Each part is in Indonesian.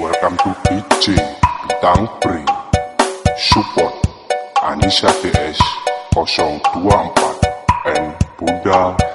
Welcome to DJ Bintang Pri Support Anissa TS 024 and Buddha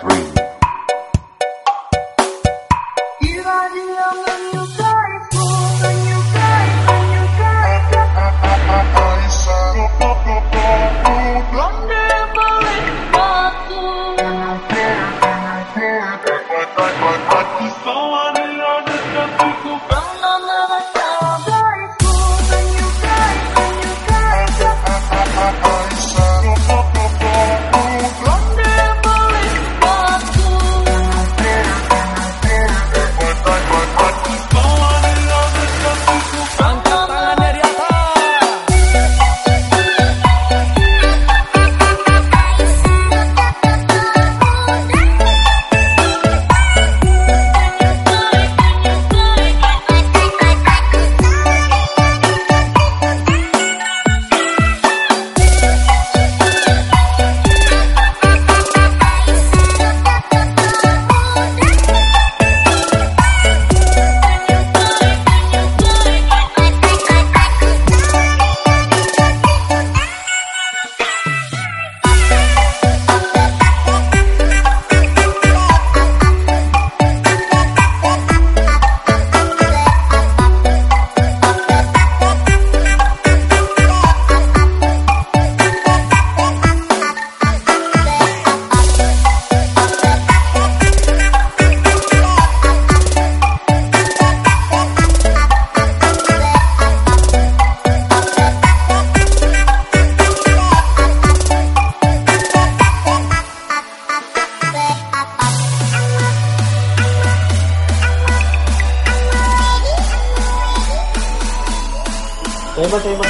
Hebat hebat.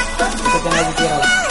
Yang lagi viral.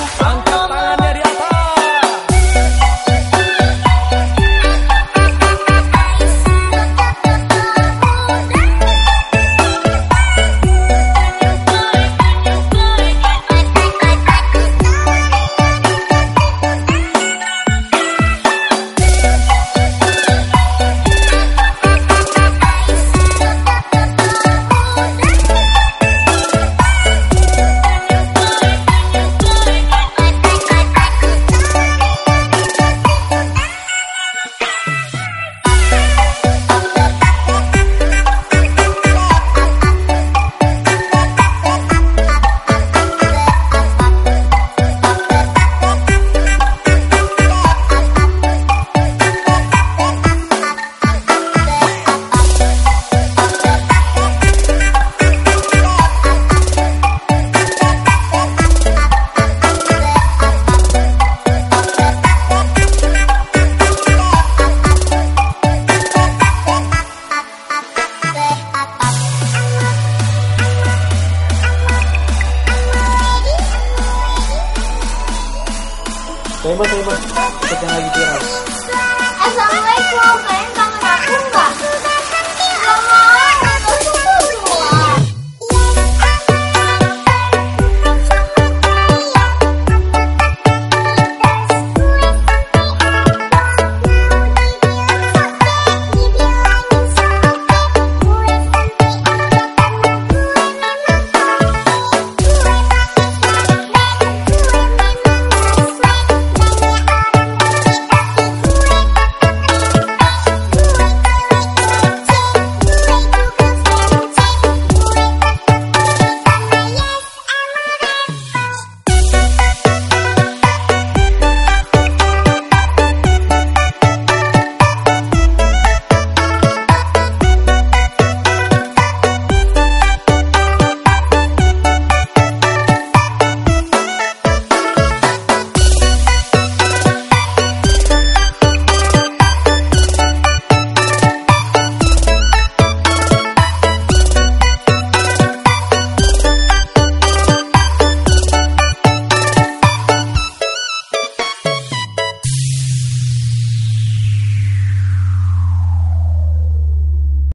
Tembak, tembak. kita lagi tiras. Assalamualaikum.